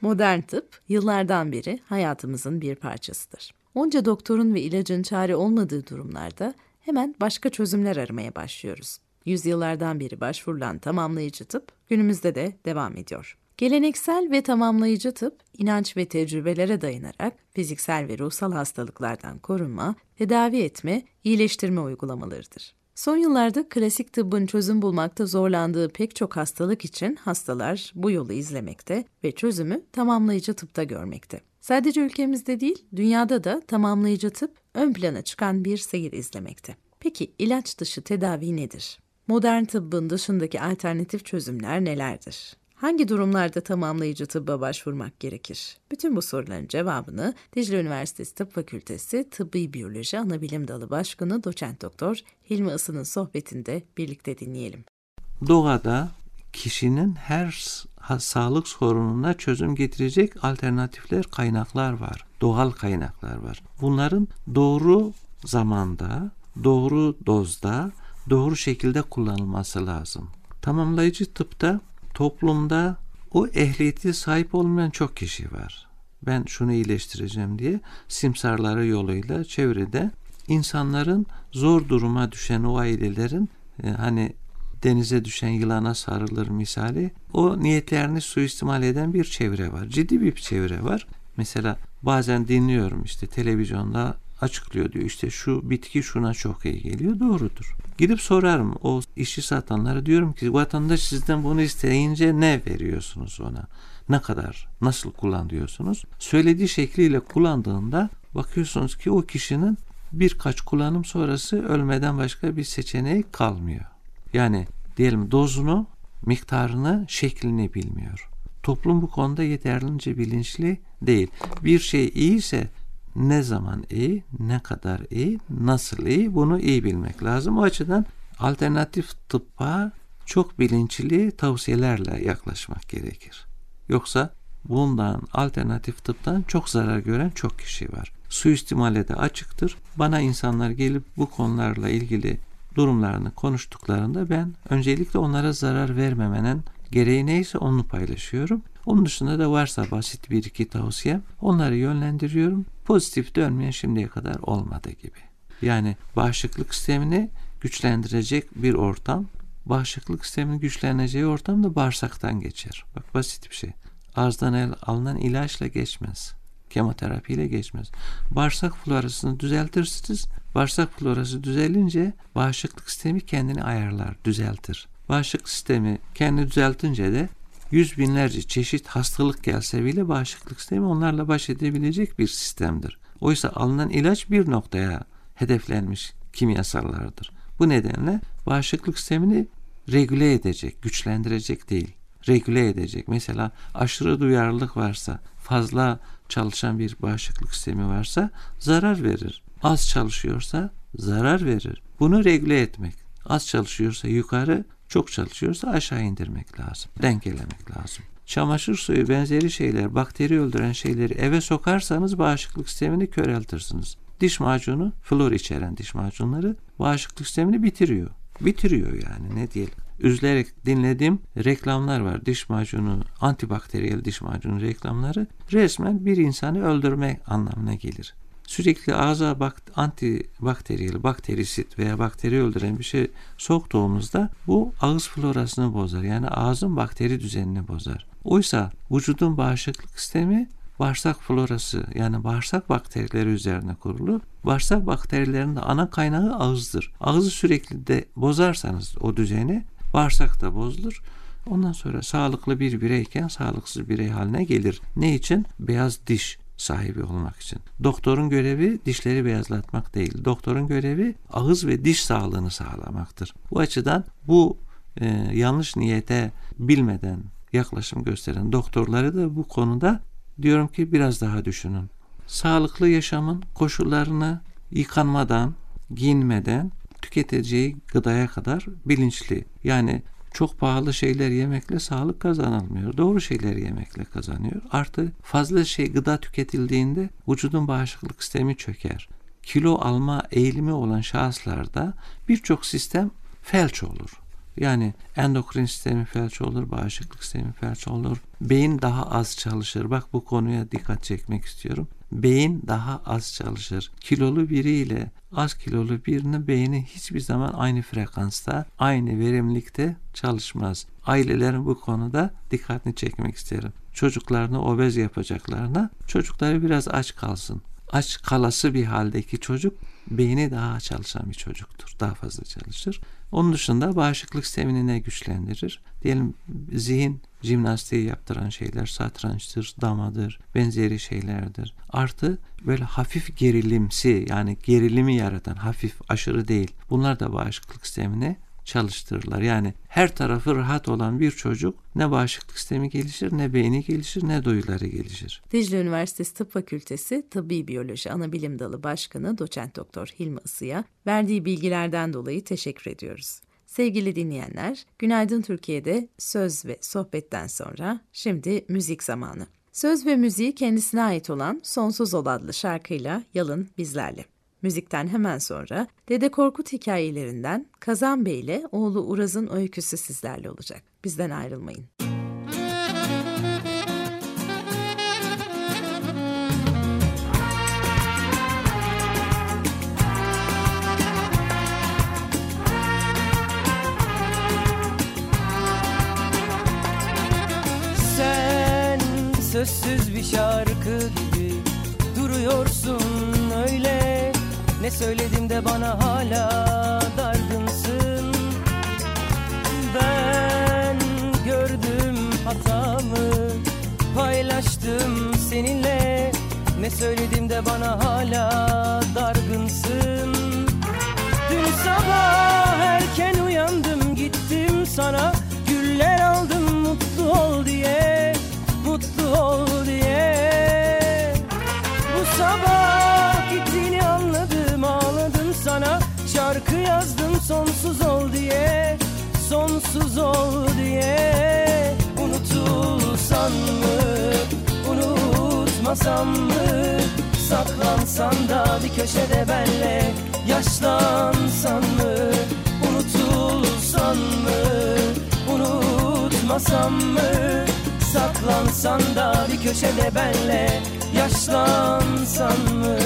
Modern tıp yıllardan beri hayatımızın bir parçasıdır. Onca doktorun ve ilacın çare olmadığı durumlarda hemen başka çözümler aramaya başlıyoruz. Yüzyıllardan beri başvurulan tamamlayıcı tıp günümüzde de devam ediyor. Geleneksel ve tamamlayıcı tıp, inanç ve tecrübelere dayanarak fiziksel ve ruhsal hastalıklardan korunma, tedavi etme, iyileştirme uygulamalarıdır. Son yıllarda klasik tıbbın çözüm bulmakta zorlandığı pek çok hastalık için hastalar bu yolu izlemekte ve çözümü tamamlayıcı tıpta görmekte. Sadece ülkemizde değil, dünyada da tamamlayıcı tıp ön plana çıkan bir seyir izlemekte. Peki ilaç dışı tedavi nedir? Modern tıbbın dışındaki alternatif çözümler nelerdir? Hangi durumlarda tamamlayıcı tıbba başvurmak gerekir? Bütün bu soruların cevabını Dicle Üniversitesi Tıp Fakültesi Tıbbi Biyoloji Anabilim Dalı Başkanı Doçent Doktor Hilmi Isı'nın sohbetinde birlikte dinleyelim. Doğada kişinin her sağlık sorununa çözüm getirecek alternatifler, kaynaklar var. Doğal kaynaklar var. Bunların doğru zamanda, doğru dozda, doğru şekilde kullanılması lazım. Tamamlayıcı tıpta toplumda o ehliyeti sahip olmayan çok kişi var. Ben şunu iyileştireceğim diye simsarları yoluyla çevrede insanların zor duruma düşen o ailelerin e, hani denize düşen yılana sarılır misali o niyetlerini suistimal eden bir çevre var. Ciddi bir çevre var. Mesela bazen dinliyorum işte televizyonda açıklıyor diyor işte şu bitki şuna çok iyi geliyor doğrudur. Gidip sorarım o işi satanlara diyorum ki vatandaş sizden bunu isteyince ne veriyorsunuz ona? Ne kadar, nasıl kullanıyorsunuz? Söylediği şekliyle kullandığında bakıyorsunuz ki o kişinin birkaç kullanım sonrası ölmeden başka bir seçeneği kalmıyor. Yani diyelim dozunu, miktarını, şeklini bilmiyor. Toplum bu konuda yeterince bilinçli değil. Bir şey iyiyse ne zaman iyi, ne kadar iyi, nasıl iyi bunu iyi bilmek lazım. O açıdan alternatif tıbba çok bilinçli tavsiyelerle yaklaşmak gerekir. Yoksa bundan alternatif tıptan çok zarar gören çok kişi var. Suistimale de açıktır. Bana insanlar gelip bu konularla ilgili durumlarını konuştuklarında ben öncelikle onlara zarar vermemenin gereği neyse onu paylaşıyorum. Onun dışında da varsa basit bir iki tavsiye onları yönlendiriyorum. Pozitif dönmeyen şimdiye kadar olmadı gibi. Yani bağışıklık sistemini güçlendirecek bir ortam. Bağışıklık sisteminin güçleneceği ortam da bağırsaktan geçer. Bak basit bir şey. Ağızdan el, alınan ilaçla geçmez. Kemoterapiyle geçmez. Bağırsak florasını düzeltirsiniz. Bağırsak florası düzelince bağışıklık sistemi kendini ayarlar, düzeltir. Bağışıklık sistemi kendini düzeltince de yüz binlerce çeşit hastalık gelse bile bağışıklık sistemi onlarla baş edebilecek bir sistemdir. Oysa alınan ilaç bir noktaya hedeflenmiş kimyasallardır. Bu nedenle bağışıklık sistemini regüle edecek, güçlendirecek değil, regüle edecek. Mesela aşırı duyarlılık varsa, fazla çalışan bir bağışıklık sistemi varsa zarar verir. Az çalışıyorsa zarar verir. Bunu regüle etmek. Az çalışıyorsa yukarı, çok çalışıyorsa aşağı indirmek lazım. Dengelemek lazım. Çamaşır suyu benzeri şeyler, bakteri öldüren şeyleri eve sokarsanız bağışıklık sistemini köreltirsiniz. Diş macunu, flor içeren diş macunları bağışıklık sistemini bitiriyor. Bitiriyor yani ne diyelim. Üzülerek dinlediğim reklamlar var. Diş macunu, antibakteriyel diş macunu reklamları resmen bir insanı öldürme anlamına gelir sürekli ağza bak antibakteriyel, bakterisit veya bakteri öldüren bir şey soktuğumuzda bu ağız florasını bozar. Yani ağzın bakteri düzenini bozar. Oysa vücudun bağışıklık sistemi bağırsak florası yani bağırsak bakterileri üzerine kurulu. Bağırsak bakterilerinin ana kaynağı ağızdır. Ağzı sürekli de bozarsanız o düzeni bağırsak da bozulur. Ondan sonra sağlıklı bir bireyken sağlıksız birey haline gelir. Ne için? Beyaz diş sahibi olmak için. Doktorun görevi dişleri beyazlatmak değil. Doktorun görevi ağız ve diş sağlığını sağlamaktır. Bu açıdan bu e, yanlış niyete bilmeden yaklaşım gösteren doktorları da bu konuda diyorum ki biraz daha düşünün. Sağlıklı yaşamın koşullarını yıkanmadan, giyinmeden tüketeceği gıdaya kadar bilinçli. Yani çok pahalı şeyler yemekle sağlık kazanılmıyor. Doğru şeyler yemekle kazanıyor. Artı fazla şey gıda tüketildiğinde vücudun bağışıklık sistemi çöker. Kilo alma eğilimi olan şahıslarda birçok sistem felç olur. Yani endokrin sistemi felç olur, bağışıklık sistemi felç olur. Beyin daha az çalışır. Bak bu konuya dikkat çekmek istiyorum. Beyin daha az çalışır. Kilolu biriyle az kilolu birinin beyni hiçbir zaman aynı frekansta, aynı verimlilikte çalışmaz. Ailelerin bu konuda dikkatini çekmek isterim. Çocuklarını obez yapacaklarına çocukları biraz aç kalsın. Aç kalası bir haldeki çocuk beyni daha çalışan bir çocuktur. Daha fazla çalışır. Onun dışında bağışıklık sistemini ne güçlendirir? Diyelim zihin jimnastiği yaptıran şeyler satrançtır, damadır, benzeri şeylerdir. Artı böyle hafif gerilimsi yani gerilimi yaratan hafif aşırı değil. Bunlar da bağışıklık sistemine çalıştırırlar. Yani her tarafı rahat olan bir çocuk ne bağışıklık sistemi gelişir, ne beyni gelişir, ne duyuları gelişir. Dicle Üniversitesi Tıp Fakültesi Tıbbi Biyoloji Anabilim Dalı Başkanı Doçent Doktor Hilmi Isı'ya verdiği bilgilerden dolayı teşekkür ediyoruz. Sevgili dinleyenler, Günaydın Türkiye'de söz ve sohbetten sonra şimdi müzik zamanı. Söz ve müziği kendisine ait olan Sonsuz Ol adlı şarkıyla Yalın bizlerle. Müzikten hemen sonra Dede Korkut hikayelerinden Kazan Bey ile oğlu Uraz'ın öyküsü sizlerle olacak. Bizden ayrılmayın. Sen sözsüz bir şarkı gibi duruyorsun Ne söyledim de bana hala dargınsın? Ben gördüm hatamı paylaştım seninle. Ne söyledim de bana hala dargınsın ol diye Unutulsan mı Unutmasam mı? Saklansan da bir köşede benle Yaşlansan mı? Unutulsan mı Unutmasam mı? Saklansan da bir köşede benle Yaşlansan mı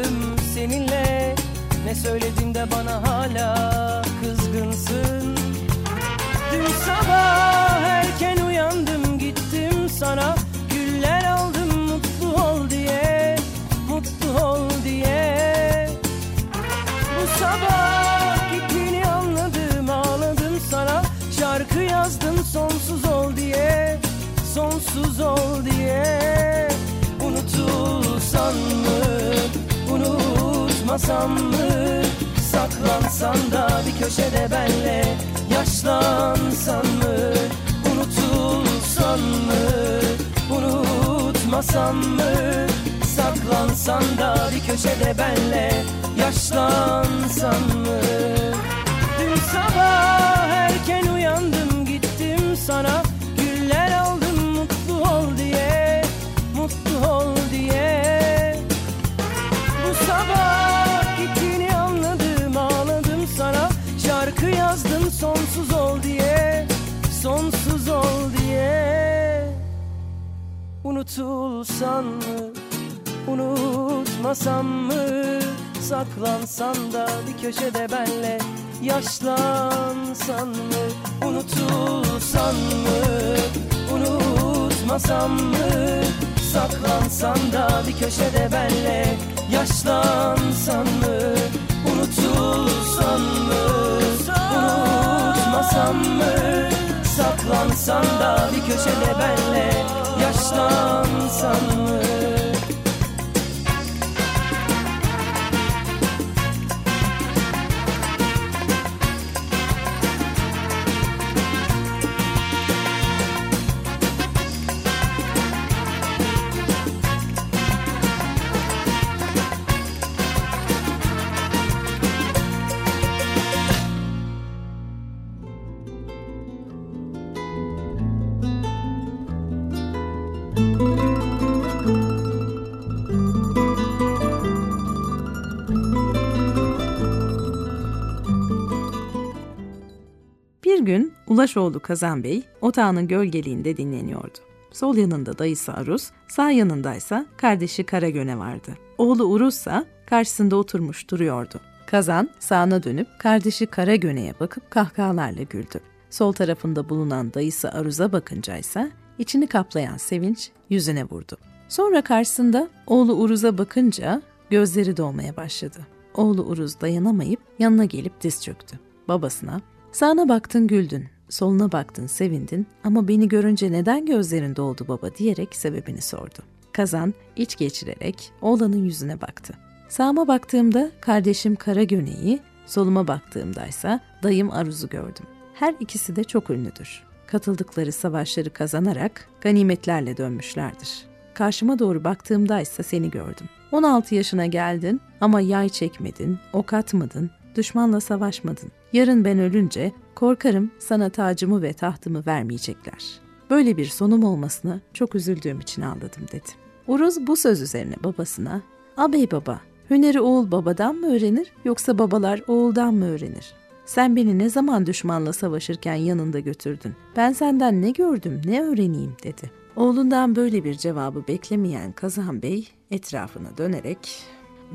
paylaştım seninle. Ne söyledim de bana hala kızgınsın. Dün sabah erken uyandım gittim sana. Güller aldım mutlu ol diye Mutlu ol diye. Bu sabah gittiğini anladım ağladım sana. Şarkı yazdım sonsuz ol diye Sonsuz ol diye. Unutulsan mı Unutmasam mı? Saklansan da bir köşede benle Yaşlansan mı? Unutulsan mı? Unutmasam mı? Saklansan da bir köşede benle Yaşlansan mı? Dün sabah erken uyandım gittim sana Unutulsan mı? Unutmasam mı? Saklansan da bir köşede benle Yaşlansan mı? Unutulsan mı? Unutmasam mı? Saklansan da bir köşede benle Yaşlansan mı? Unutulsan mı? Unutmasam mı Saklansan da bir köşede benle Yaşlansan mı? Ulaşoğlu Kazan Bey otağının gölgeliğinde dinleniyordu. Sol yanında dayısı Aruz, sağ yanındaysa kardeşi Karagöne vardı. Oğlu Uruz ise karşısında oturmuş duruyordu. Kazan sağına dönüp kardeşi Karagöne'ye bakıp kahkahalarla güldü. Sol tarafında bulunan dayısı Aruz'a bakınca ise içini kaplayan sevinç yüzüne vurdu. Sonra karşısında oğlu Uruz'a bakınca gözleri dolmaya başladı. Oğlu Uruz dayanamayıp yanına gelip diz çöktü. Babasına Sağına baktın güldün, soluna baktın sevindin ama beni görünce neden gözlerin doldu baba diyerek sebebini sordu. Kazan iç geçirerek oğlanın yüzüne baktı. Sağıma baktığımda kardeşim Karagöne'yi, soluma baktığımdaysa dayım Aruz'u gördüm. Her ikisi de çok ünlüdür. Katıldıkları savaşları kazanarak ganimetlerle dönmüşlerdir. Karşıma doğru baktığımdaysa seni gördüm. 16 yaşına geldin ama yay çekmedin, ok atmadın, düşmanla savaşmadın. Yarın ben ölünce korkarım sana tacımı ve tahtımı vermeyecekler. Böyle bir sonum olmasına çok üzüldüğüm için ağladım dedi. Uruz bu söz üzerine babasına, "Abey baba, hüneri oğul babadan mı öğrenir yoksa babalar oğuldan mı öğrenir? Sen beni ne zaman düşmanla savaşırken yanında götürdün? Ben senden ne gördüm, ne öğreneyim?" dedi. Oğlundan böyle bir cevabı beklemeyen Kazan Bey etrafına dönerek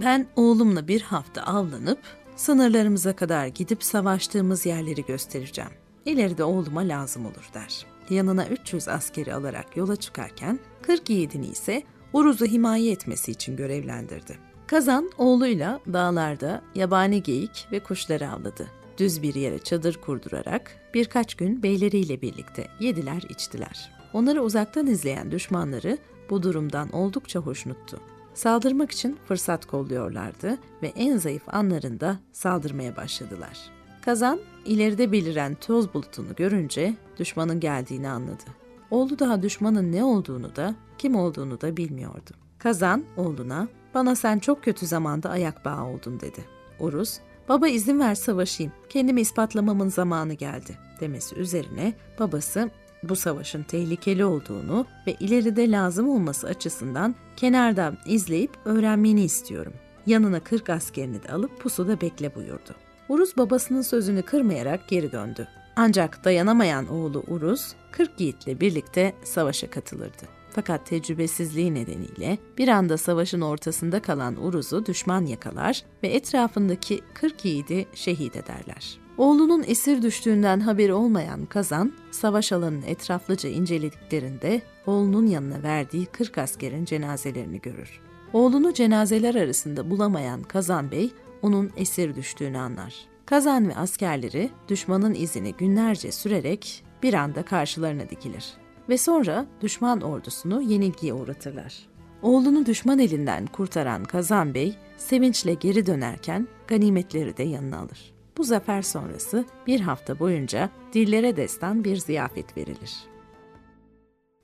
ben oğlumla bir hafta avlanıp sınırlarımıza kadar gidip savaştığımız yerleri göstereceğim. İleride oğluma lazım olur der. Yanına 300 askeri alarak yola çıkarken 40 yiğidini ise Uruz'u himaye etmesi için görevlendirdi. Kazan oğluyla dağlarda yabani geyik ve kuşları avladı. Düz bir yere çadır kurdurarak birkaç gün beyleriyle birlikte yediler içtiler. Onları uzaktan izleyen düşmanları bu durumdan oldukça hoşnuttu. Saldırmak için fırsat kolluyorlardı ve en zayıf anlarında saldırmaya başladılar. Kazan ileride beliren toz bulutunu görünce düşmanın geldiğini anladı. Oğlu daha düşmanın ne olduğunu da kim olduğunu da bilmiyordu. Kazan oğluna bana sen çok kötü zamanda ayak bağı oldun dedi. Uruz baba izin ver savaşayım kendimi ispatlamamın zamanı geldi demesi üzerine babası bu savaşın tehlikeli olduğunu ve ileride lazım olması açısından kenardan izleyip öğrenmeni istiyorum. Yanına 40 askerini de alıp pusuda bekle buyurdu. Uruz babasının sözünü kırmayarak geri döndü. Ancak dayanamayan oğlu Uruz 40 yiğitle birlikte savaşa katılırdı. Fakat tecrübesizliği nedeniyle bir anda savaşın ortasında kalan Uruz'u düşman yakalar ve etrafındaki 40 yiğidi şehit ederler. Oğlunun esir düştüğünden haberi olmayan Kazan, savaş alanını etraflıca incelediklerinde oğlunun yanına verdiği 40 askerin cenazelerini görür. Oğlunu cenazeler arasında bulamayan Kazan Bey, onun esir düştüğünü anlar. Kazan ve askerleri düşmanın izini günlerce sürerek bir anda karşılarına dikilir ve sonra düşman ordusunu yenilgiye uğratırlar. Oğlunu düşman elinden kurtaran Kazan Bey sevinçle geri dönerken ganimetleri de yanına alır. Bu zafer sonrası bir hafta boyunca dillere destan bir ziyafet verilir.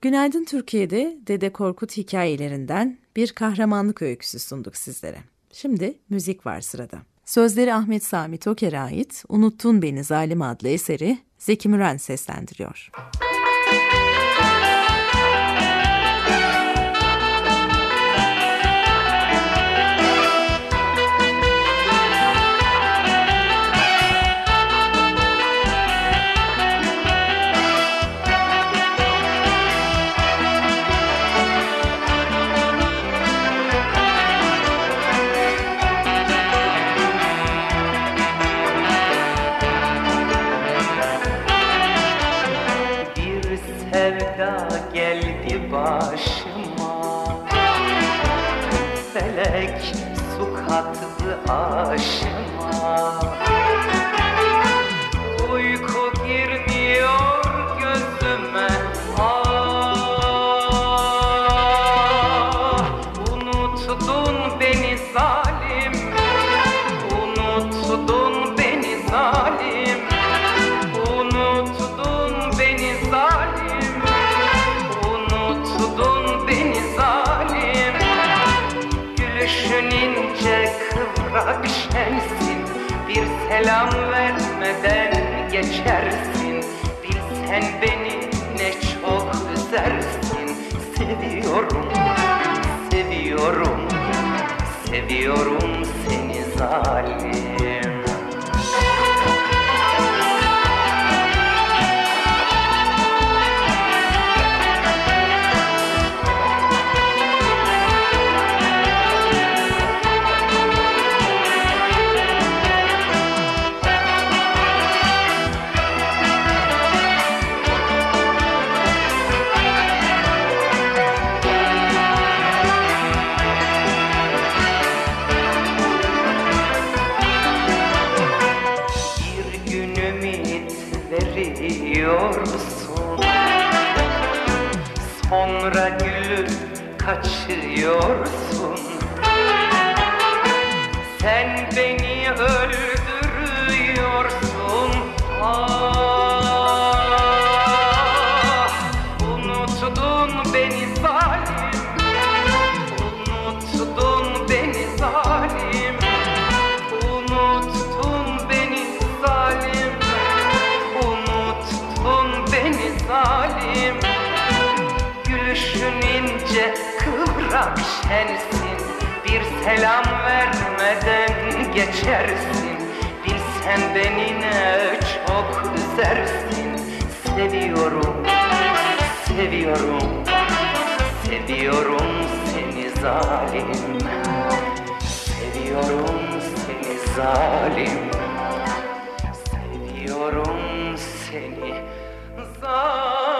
Günaydın Türkiye'de Dede Korkut hikayelerinden bir kahramanlık öyküsü sunduk sizlere. Şimdi müzik var sırada. Sözleri Ahmet Sami Toker'e ait Unuttun Beni Zalim adlı eseri Zeki Müren seslendiriyor. Bir seviyorum. Seviyorum seni zalim şensin Bir selam vermeden geçersin. Bilsen beni ne çok üzersin. Seviyorum, seviyorum Seviyorum seni zalim. Seviyorum seni zalim. Seviyorum seni zalim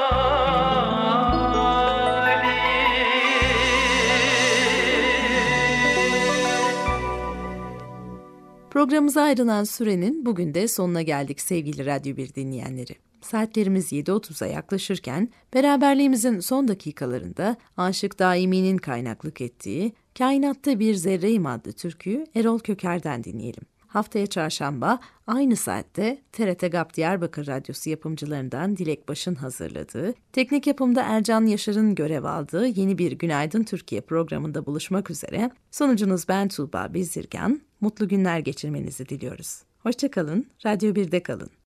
Programımıza ayrılan sürenin bugün de sonuna geldik sevgili Radyo 1 dinleyenleri. Saatlerimiz 7.30'a yaklaşırken beraberliğimizin son dakikalarında Aşık Daimi'nin kaynaklık ettiği Kainatta Bir Zerreyim adlı türküyü Erol Köker'den dinleyelim. Haftaya çarşamba aynı saatte TRT GAP Diyarbakır Radyosu yapımcılarından Dilek Baş'ın hazırladığı, teknik yapımda Ercan Yaşar'ın görev aldığı yeni bir Günaydın Türkiye programında buluşmak üzere. Sonucunuz ben Tuğba Bezirgan. Mutlu günler geçirmenizi diliyoruz. Hoşçakalın, Radyo 1'de kalın.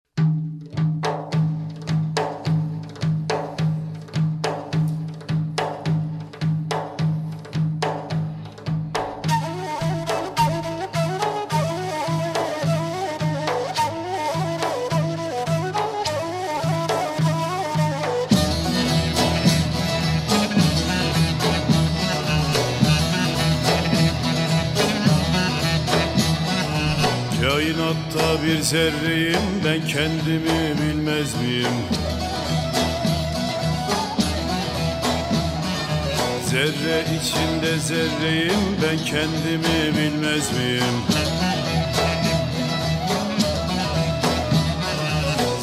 Zerreyim ben kendimi bilmez miyim? Zerre içinde zerreyim ben kendimi bilmez miyim?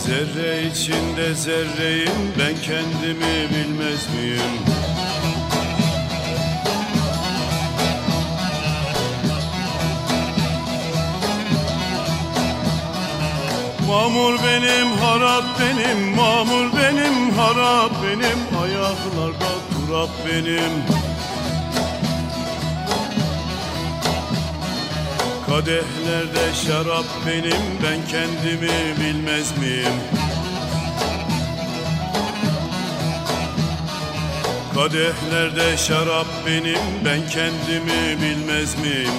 Zerre içinde zerreyim ben kendimi bilmez miyim? Mamur benim, harap benim, mamur benim, harap benim, ayaklarda turap benim. Kadehlerde şarap benim, ben kendimi bilmez miyim? Kadehlerde şarap benim, ben kendimi bilmez miyim?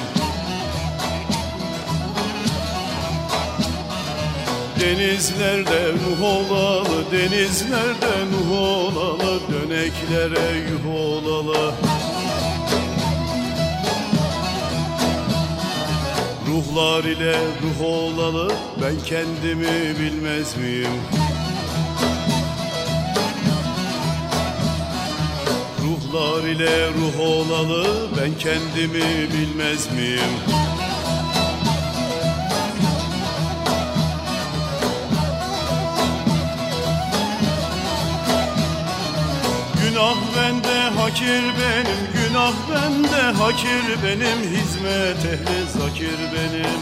Denizlerde Nuh olalı, denizlerde Nuh olalı, döneklere yuh olalı. Ruhlar ile ruh olalı, ben kendimi bilmez miyim? Ruhlar ile ruh olalı, ben kendimi bilmez miyim? Günah bende, hakir benim, günah bende, hakir benim, hizmet ehli zakir benim.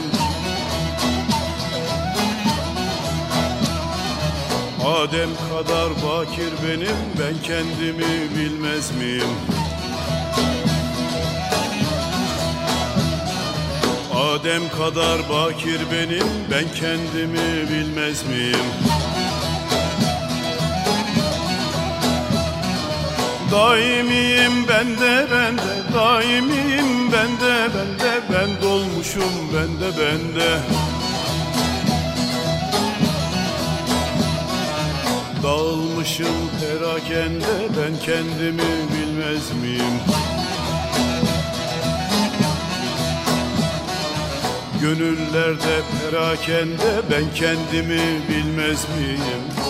Adem kadar bakir benim, ben kendimi bilmez miyim? Adem kadar bakir benim ben kendimi bilmez miyim? Daimiyim bende bende daimiyim bende bende ben dolmuşum bende bende Dağılmışım perakende ben kendimi bilmez miyim? Gönüllerde perakende ben kendimi bilmez miyim?